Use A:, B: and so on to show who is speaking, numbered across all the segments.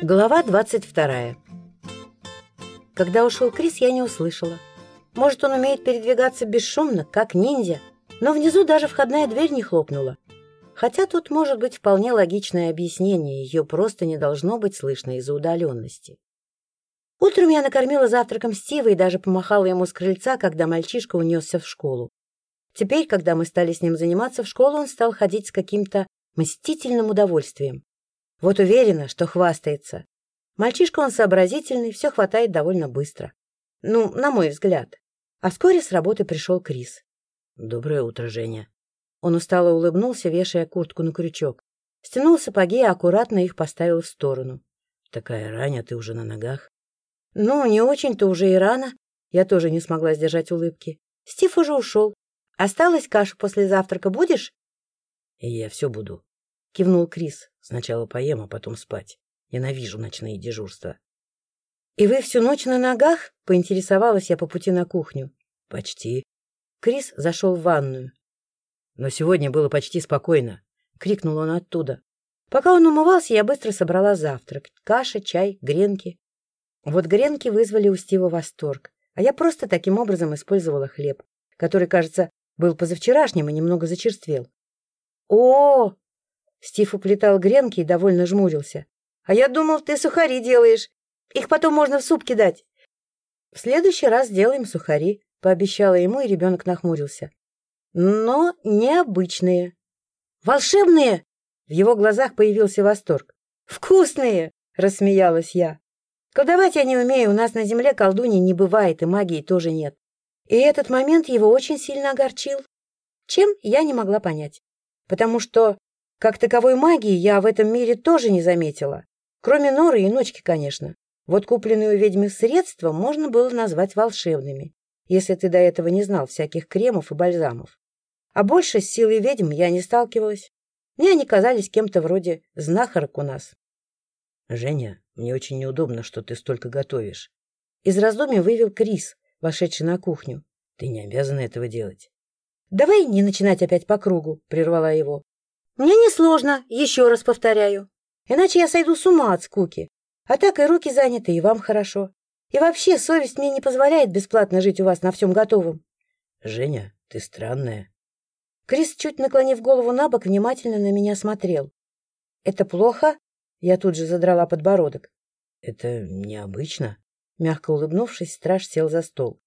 A: Глава 22 Когда ушел Крис, я не услышала. Может, он умеет передвигаться бесшумно, как ниндзя, но внизу даже входная дверь не хлопнула. Хотя тут может быть вполне логичное объяснение, ее просто не должно быть слышно из-за удаленности. Утром я накормила завтраком Стива и даже помахала ему с крыльца, когда мальчишка унесся в школу. Теперь, когда мы стали с ним заниматься в школу, он стал ходить с каким-то мстительным удовольствием. Вот уверена, что хвастается. Мальчишка он сообразительный, все хватает довольно быстро. Ну, на мой взгляд. А вскоре с работы пришел Крис.
B: «Доброе утро, Женя».
A: Он устало улыбнулся, вешая куртку на крючок. Стянул сапоги и аккуратно их поставил в сторону.
B: «Такая рань, ты уже на ногах?»
A: «Ну, не очень-то уже и рано». Я тоже не смогла сдержать улыбки. Стив уже ушел. Осталась каша после завтрака будешь?
B: Я все буду. — кивнул Крис. «Сначала поем, а потом спать. Ненавижу ночные дежурства».
A: «И вы всю ночь на ногах?» — поинтересовалась я по пути на кухню.
B: «Почти».
A: Крис зашел в ванную.
B: «Но сегодня было почти спокойно», — крикнул он оттуда.
A: Пока он умывался, я быстро собрала завтрак. Каша, чай, гренки. Вот гренки вызвали у Стива восторг. А я просто таким образом использовала хлеб, который, кажется, был позавчерашним и немного зачерствел. «О, Стив уплетал гренки и довольно жмурился. «А я думал, ты сухари делаешь. Их потом можно в суп кидать». «В следующий раз сделаем сухари», — пообещала ему, и ребенок нахмурился. «Но необычные». «Волшебные!» В его глазах появился восторг. «Вкусные!» — рассмеялась я. «Колдовать я не умею, у нас на земле колдуньи не бывает, и магии тоже нет». И этот момент его очень сильно огорчил. Чем, я не могла понять. Потому что как таковой магии я в этом мире тоже не заметила. Кроме норы и ночки, конечно. Вот купленные у ведьмы средства можно было назвать волшебными, если ты до этого не знал всяких кремов и бальзамов. А больше с силой ведьм я не сталкивалась. Мне они казались кем-то вроде знахарок у нас.
B: — Женя, мне очень неудобно, что ты столько готовишь.
A: Из раздумья вывел Крис, вошедший на кухню.
B: — Ты не обязана этого делать.
A: — Давай не начинать опять по кругу, — прервала его. Мне несложно, еще раз повторяю. Иначе я сойду с ума от скуки. А так и руки заняты, и вам хорошо. И вообще совесть мне не позволяет бесплатно жить у вас на всем готовом.
B: Женя, ты странная.
A: Крис, чуть наклонив голову на бок, внимательно на меня смотрел. Это плохо? Я тут же задрала подбородок.
B: Это необычно.
A: Мягко улыбнувшись, страж сел за стол.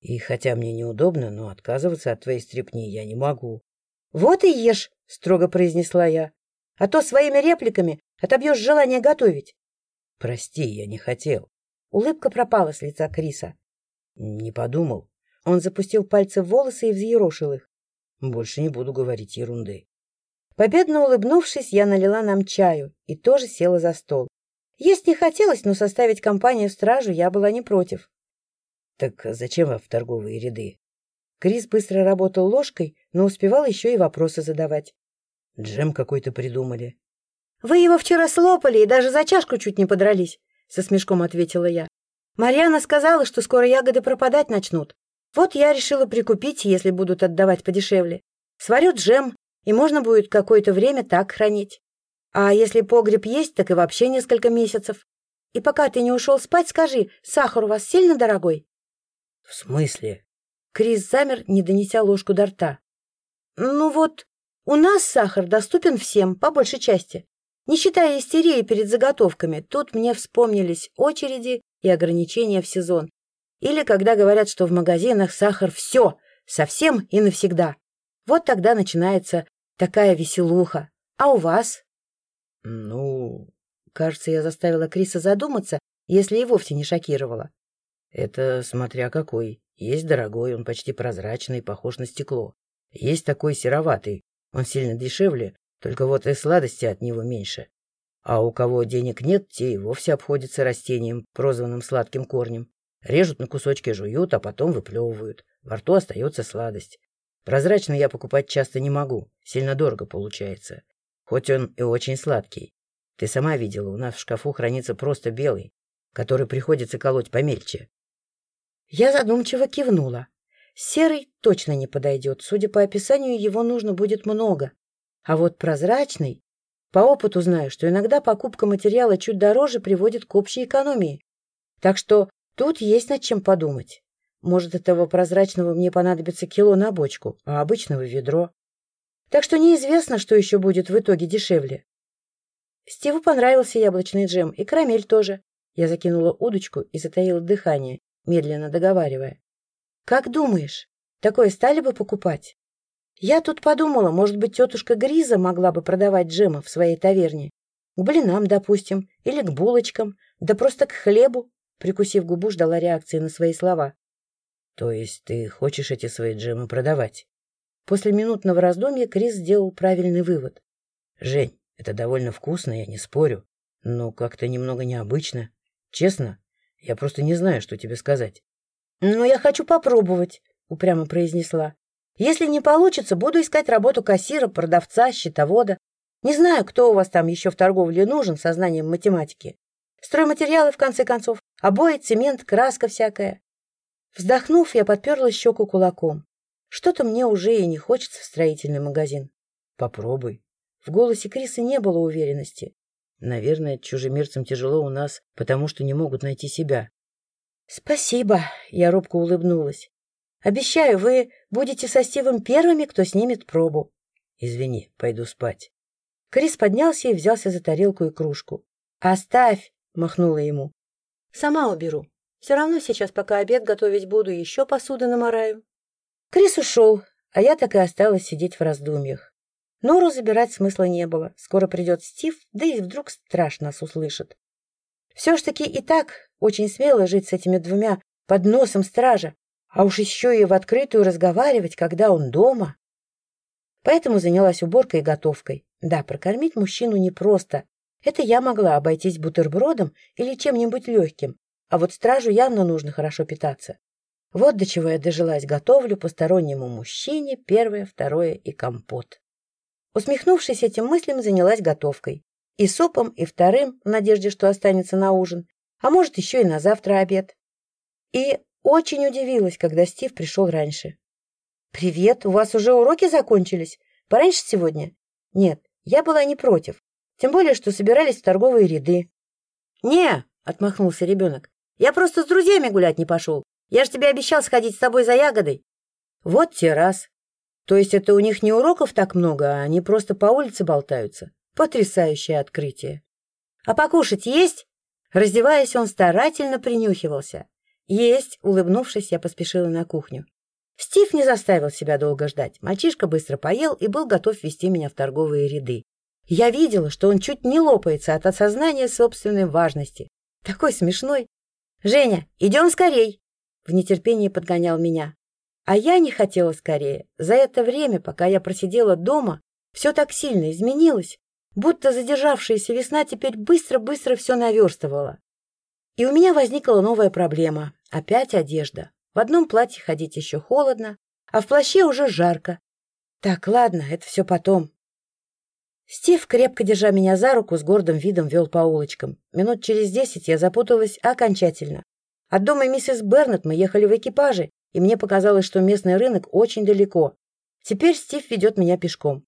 B: И хотя мне неудобно, но отказываться от твоей стряпни я не могу.
A: — Вот и ешь, — строго произнесла я. — А то своими репликами отобьешь желание готовить.
B: — Прости, я не хотел.
A: Улыбка пропала с лица Криса.
B: — Не подумал.
A: Он запустил пальцы в волосы и взъерошил их.
B: — Больше не буду говорить ерунды.
A: Победно улыбнувшись, я налила нам чаю и тоже села за стол. Есть не хотелось, но составить компанию стражу я была не против.
B: — Так зачем вам в торговые ряды?
A: Крис быстро работал ложкой, но успевал еще и вопросы задавать.
B: Джем какой-то придумали.
A: — Вы его вчера слопали и даже за чашку чуть не подрались, — со смешком ответила я. Марьяна сказала, что скоро ягоды пропадать начнут. Вот я решила прикупить, если будут отдавать подешевле. Сварю джем, и можно будет какое-то время так хранить. А если погреб есть, так и вообще несколько месяцев. И пока ты не ушел спать, скажи, сахар у вас сильно дорогой?
B: — В смысле?
A: Крис замер, не донеся ложку до рта. «Ну вот, у нас сахар доступен всем, по большей части. Не считая истерии перед заготовками, тут мне вспомнились очереди и ограничения в сезон. Или когда говорят, что в магазинах сахар все, совсем и навсегда. Вот тогда начинается такая веселуха. А у вас?
B: Ну,
A: кажется, я заставила Криса задуматься, если и вовсе не шокировала.
B: Это смотря какой. Есть дорогой, он почти прозрачный, похож на стекло. Есть такой сероватый, он сильно дешевле, только вот и сладости от него меньше. А у кого денег нет, те и вовсе обходятся растением, прозванным сладким корнем. Режут на кусочки, жуют, а потом выплевывают. Во рту остается сладость. Прозрачный я покупать часто не могу, сильно дорого получается. Хоть он и очень сладкий. Ты сама видела, у нас в шкафу хранится просто белый, который приходится колоть помельче.
A: Я задумчиво кивнула. Серый точно не подойдет. Судя по описанию, его нужно будет много. А вот прозрачный... По опыту знаю, что иногда покупка материала чуть дороже приводит к общей экономии. Так что тут есть над чем подумать. Может, этого прозрачного мне понадобится кило на бочку, а обычного ведро. Так что неизвестно, что еще будет в итоге дешевле. Стиву понравился яблочный джем, и карамель тоже. Я закинула удочку и затаила дыхание, медленно договаривая. «Как думаешь, такое стали бы покупать?» Я тут подумала, может быть, тетушка Гриза могла бы продавать джемы в своей таверне. К блинам, допустим, или к булочкам, да просто к хлебу. Прикусив губу, ждала реакции на свои слова.
B: То есть ты хочешь эти свои джемы продавать?
A: После минутного раздумья Крис сделал правильный вывод.
B: Жень, это довольно вкусно, я не спорю, но как-то немного необычно. Честно, я просто не знаю, что тебе сказать.
A: Но я хочу попробовать, упрямо произнесла. Если не получится, буду искать работу кассира, продавца, счетовода. Не знаю, кто у вас там еще в торговле нужен со знанием математики. Стройматериалы, в конце концов, обои, цемент, краска всякая. Вздохнув, я подперла щеку кулаком. Что-то мне уже и не хочется в строительный магазин.
B: Попробуй.
A: В голосе Криса не было уверенности.
B: Наверное, чужемирцам тяжело у нас, потому что не могут найти себя.
A: Спасибо, я робко улыбнулась. Обещаю, вы будете со Стивом первыми, кто снимет пробу.
B: Извини, пойду спать.
A: Крис поднялся и взялся за тарелку и кружку. Оставь, махнула ему. Сама уберу. Все равно сейчас, пока обед готовить буду, еще посуды намораю. Крис ушел, а я так и осталась сидеть в раздумьях. Нору забирать смысла не было. Скоро придет Стив, да и вдруг страшно нас услышит. Все ж таки и так очень смело жить с этими двумя под носом стража, а уж еще и в открытую разговаривать, когда он дома. Поэтому занялась уборкой и готовкой. Да, прокормить мужчину непросто. Это я могла обойтись бутербродом или чем-нибудь легким, а вот стражу явно нужно хорошо питаться. Вот до чего я дожилась, готовлю постороннему мужчине первое, второе и компот. Усмехнувшись этим мыслям, занялась готовкой. И супом, и вторым, в надежде, что останется на ужин, а может, еще и на завтра обед. И очень удивилась, когда Стив пришел раньше. «Привет, у вас уже уроки закончились? Пораньше сегодня?» «Нет, я была не против. Тем более, что собирались в торговые ряды». «Не!» — отмахнулся ребенок. «Я просто с друзьями гулять не пошел. Я же тебе обещал сходить с тобой за ягодой». «Вот те раз. То есть это у них не уроков так много, а они просто по улице болтаются. Потрясающее открытие. А покушать есть? Раздеваясь, он старательно принюхивался. Есть, улыбнувшись, я поспешила на кухню. Стив не заставил себя долго ждать. Мальчишка быстро поел и был готов вести меня в торговые ряды. Я видела, что он чуть не лопается от осознания собственной важности. Такой смешной. «Женя, идем скорей!» В нетерпении подгонял меня. А я не хотела скорее. За это время, пока я просидела дома, все так сильно изменилось, будто задержавшаяся весна теперь быстро-быстро все наверстывала. И у меня возникла новая проблема. Опять одежда. В одном платье ходить еще холодно, а в плаще уже жарко. Так, ладно, это все потом. Стив, крепко держа меня за руку, с гордым видом вел по улочкам. Минут через десять я запуталась окончательно. От дома миссис Бернет мы ехали в экипаже, и мне показалось, что местный рынок очень далеко. Теперь Стив ведет меня пешком.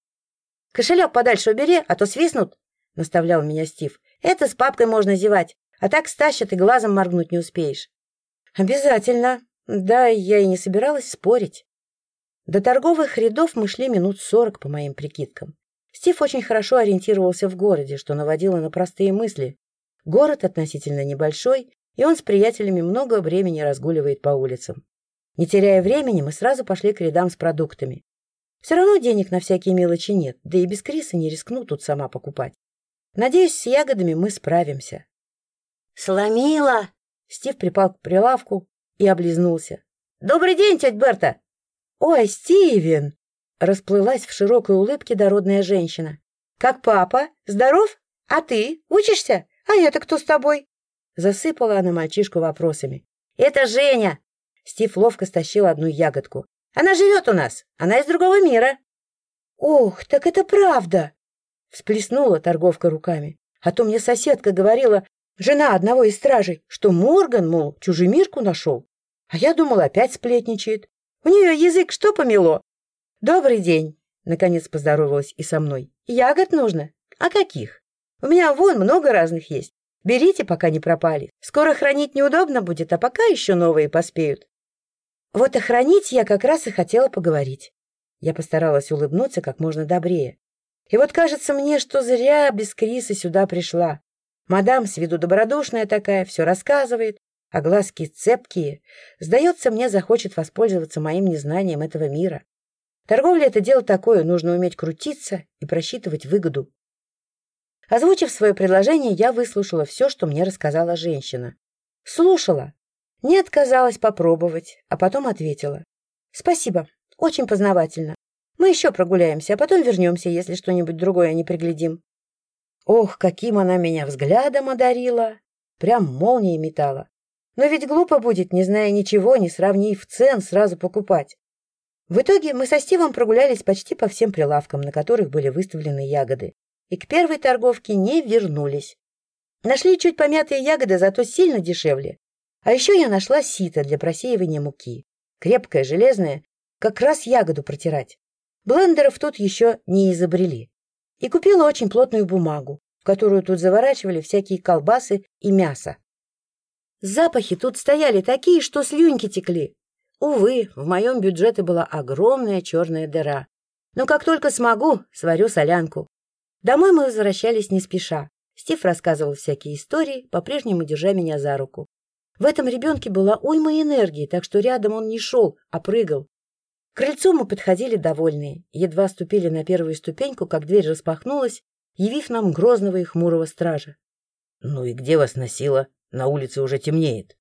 A: «Кошелек подальше убери, а то свистнут», — наставлял меня Стив. «Это с папкой можно зевать, а так стащат и глазом моргнуть не успеешь». «Обязательно». Да, я и не собиралась спорить. До торговых рядов мы шли минут сорок, по моим прикидкам. Стив очень хорошо ориентировался в городе, что наводило на простые мысли. Город относительно небольшой, и он с приятелями много времени разгуливает по улицам. Не теряя времени, мы сразу пошли к рядам с продуктами. Все равно денег на всякие мелочи нет, да и без Криса не рискну тут сама покупать. Надеюсь, с ягодами мы справимся. «Сломила!» Стив припал к прилавку и облизнулся. «Добрый день, тетя Берта!» «Ой, Стивен!» Расплылась в широкой улыбке дородная женщина. «Как папа? Здоров? А ты? Учишься? А это кто с тобой?» Засыпала она мальчишку вопросами. «Это Женя!» Стив ловко стащил одну ягодку. «Она живет у нас! Она из другого мира!» «Ох, так это правда!» Всплеснула торговка руками. А то мне соседка говорила, жена одного из стражей, что Морган, мол, чужемирку нашел. А я думала, опять сплетничает. У нее язык что помело? «Добрый день!» — наконец поздоровалась и со мной. «Ягод нужно? А каких? У меня вон много разных есть. Берите, пока не пропали. Скоро хранить неудобно будет, а пока еще новые поспеют. Вот о хранить я как раз и хотела поговорить. Я постаралась улыбнуться как можно добрее. И вот кажется мне, что зря без Криса сюда пришла. Мадам с виду добродушная такая, все рассказывает, а глазки цепкие. Сдается мне, захочет воспользоваться моим незнанием этого мира. Торговля — это дело такое, нужно уметь крутиться и просчитывать выгоду. Озвучив свое предложение, я выслушала все, что мне рассказала женщина. Слушала. Не отказалась попробовать, а потом ответила. «Спасибо, очень познавательно. Мы еще прогуляемся, а потом вернемся, если что-нибудь другое не приглядим». Ох, каким она меня взглядом одарила! Прям молнией метала. Но ведь глупо будет, не зная ничего, не сравнив цен, сразу покупать. В итоге мы со Стивом прогулялись почти по всем прилавкам, на которых были выставлены ягоды, и к первой торговке не вернулись. Нашли чуть помятые ягоды, зато сильно дешевле. А еще я нашла сито для просеивания муки. Крепкое, железное, как раз ягоду протирать. Блендеров тут еще не изобрели. И купила очень плотную бумагу, в которую тут заворачивали всякие колбасы и мясо. Запахи тут стояли такие, что слюньки текли. Увы, в моем бюджете была огромная черная дыра. Но как только смогу, сварю солянку. Домой мы возвращались не спеша. Стив рассказывал всякие истории, по-прежнему держа меня за руку. В этом ребенке была уйма энергии, так что рядом он не шел, а прыгал. К крыльцу мы подходили довольные. Едва ступили на первую ступеньку, как дверь распахнулась, явив нам грозного и хмурого стража. — Ну и где вас носило? На улице уже темнеет.